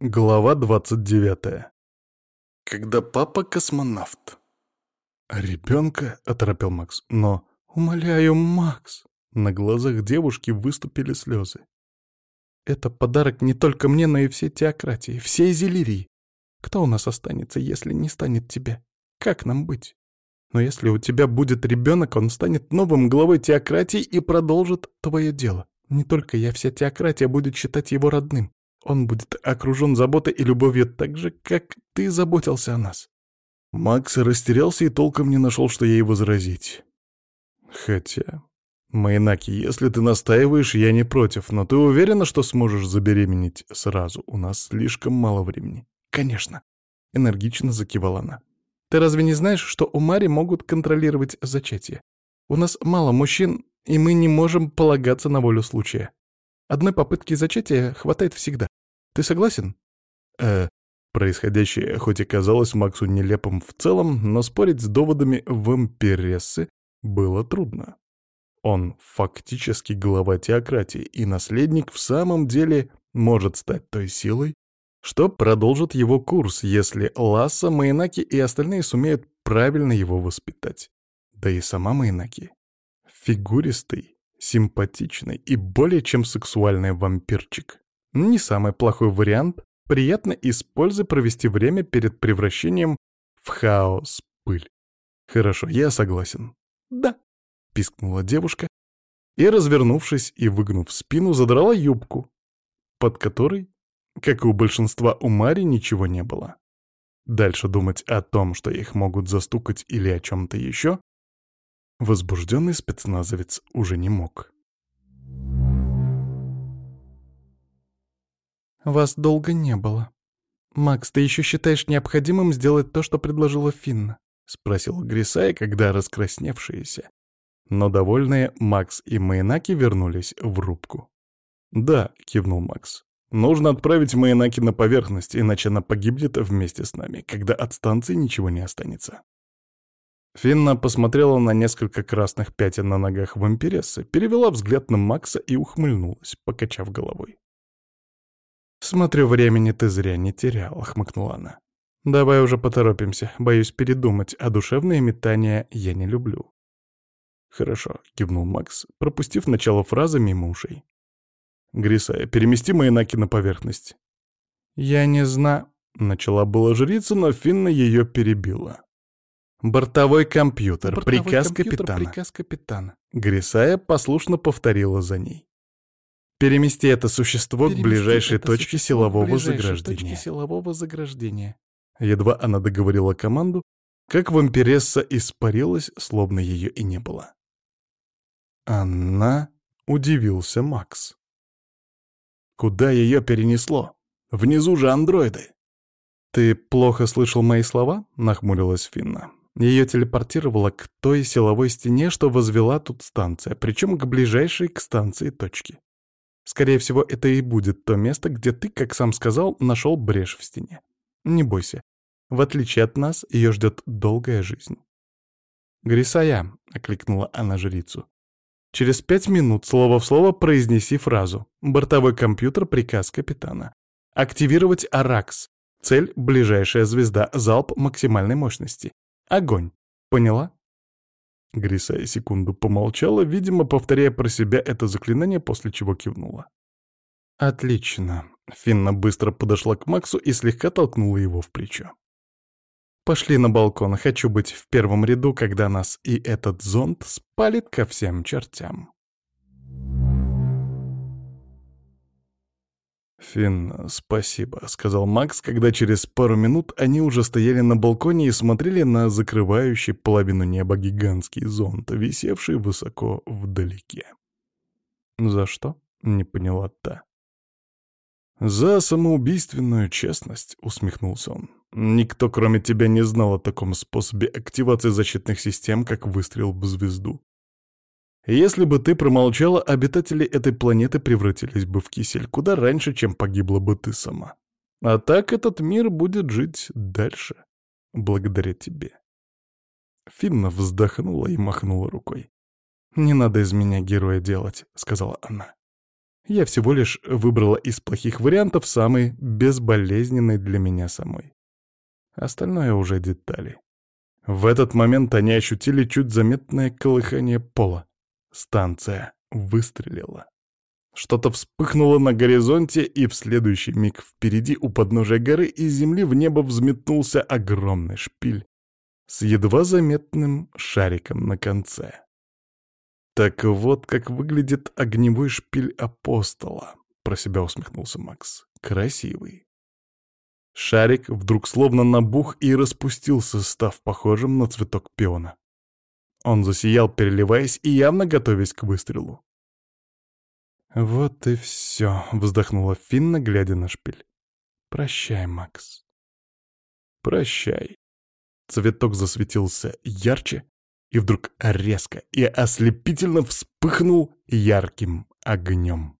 Глава 29. Когда папа космонавт. «Ребенка?» — оторопел Макс. «Но, умоляю, Макс!» На глазах девушки выступили слезы. «Это подарок не только мне, но и всей теократии, всей Зелирии. Кто у нас останется, если не станет тебя? Как нам быть? Но если у тебя будет ребенок, он станет новым главой теократии и продолжит твое дело. Не только я, вся теократия будет считать его родным. Он будет окружен заботой и любовью так же, как ты заботился о нас. Макс растерялся и толком не нашел, что ей возразить. Хотя... Майнаки, если ты настаиваешь, я не против, но ты уверена, что сможешь забеременеть сразу? У нас слишком мало времени. Конечно. Энергично закивала она. Ты разве не знаешь, что у Мари могут контролировать зачатие? У нас мало мужчин, и мы не можем полагаться на волю случая. Одной попытки зачатия хватает всегда. Ты согласен? Э, происходящее хоть и казалось Максу нелепым в целом, но спорить с доводами вампирессы было трудно. Он фактически глава теократии, и наследник в самом деле может стать той силой, что продолжит его курс, если Ласса, Майнаки и остальные сумеют правильно его воспитать. Да и сама Майнаки. Фигуристый, симпатичный и более чем сексуальный вампирчик. Не самый плохой вариант, приятно и с пользой провести время перед превращением в хаос пыль. Хорошо, я согласен. Да, пискнула девушка и, развернувшись и выгнув спину, задрала юбку, под которой, как и у большинства у Мари, ничего не было. Дальше думать о том, что их могут застукать или о чем-то еще, возбужденный спецназовец уже не мог. «Вас долго не было. Макс, ты еще считаешь необходимым сделать то, что предложила Финна?» — спросила Грисая, когда раскрасневшиеся. Но довольные Макс и Майнаки вернулись в рубку. «Да», — кивнул Макс. «Нужно отправить Майнаки на поверхность, иначе она погибнет вместе с нами, когда от станции ничего не останется». Финна посмотрела на несколько красных пятен на ногах вампирессы, перевела взгляд на Макса и ухмыльнулась, покачав головой. «Смотрю, времени ты зря не терял», — хмыкнула она. «Давай уже поторопимся. Боюсь передумать, а душевные метания я не люблю». «Хорошо», — кивнул Макс, пропустив начало фразы мимо ушей. «Грисая, перемести Майнаки на поверхность». «Я не знаю...» — начала была жрица, но Финна ее перебила. «Бортовой компьютер. Бортовой приказ компьютер, капитана». Приказ капитана. Грисая послушно повторила за ней. Перемести это существо Перемести к ближайшей точке силового ближайшей заграждения. Точке силового заграждения. Едва она договорила команду, как вампиресса испарилась, словно ее и не было. Она... Удивился Макс. Куда ее перенесло? Внизу же андроиды. «Ты плохо слышал мои слова?» — нахмурилась Финна. Ее телепортировало к той силовой стене, что возвела тут станция, причем к ближайшей к станции точке. Скорее всего, это и будет то место, где ты, как сам сказал, нашел брешь в стене. Не бойся. В отличие от нас, ее ждет долгая жизнь. «Грисая», — окликнула она жрицу. «Через пять минут, слово в слово, произнеси фразу. Бортовой компьютер, приказ капитана. Активировать Аракс. Цель — ближайшая звезда, залп максимальной мощности. Огонь. Поняла?» Грисая секунду помолчала, видимо, повторяя про себя это заклинание, после чего кивнула. «Отлично». Финна быстро подошла к Максу и слегка толкнула его в плечо. «Пошли на балкон, хочу быть в первом ряду, когда нас и этот зонт спалит ко всем чертям». «Финн, спасибо», — сказал Макс, когда через пару минут они уже стояли на балконе и смотрели на закрывающий половину неба гигантский зонт, висевший высоко вдалеке. «За что?» — не поняла та. «За самоубийственную честность», — усмехнулся он. «Никто, кроме тебя, не знал о таком способе активации защитных систем, как выстрел в звезду. Если бы ты промолчала, обитатели этой планеты превратились бы в кисель куда раньше, чем погибла бы ты сама. А так этот мир будет жить дальше, благодаря тебе. Финна вздохнула и махнула рукой. «Не надо из меня героя делать», — сказала она. Я всего лишь выбрала из плохих вариантов самый безболезненный для меня самой. Остальное уже детали. В этот момент они ощутили чуть заметное колыхание пола. Станция выстрелила. Что-то вспыхнуло на горизонте, и в следующий миг впереди у подножия горы из земли в небо взметнулся огромный шпиль с едва заметным шариком на конце. «Так вот, как выглядит огневой шпиль апостола», — про себя усмехнулся Макс. «Красивый». Шарик вдруг словно набух и распустился, став похожим на цветок пиона. Он засиял, переливаясь и явно готовясь к выстрелу. «Вот и все», — вздохнула Финна, глядя на шпиль. «Прощай, Макс». «Прощай». Цветок засветился ярче и вдруг резко и ослепительно вспыхнул ярким огнем.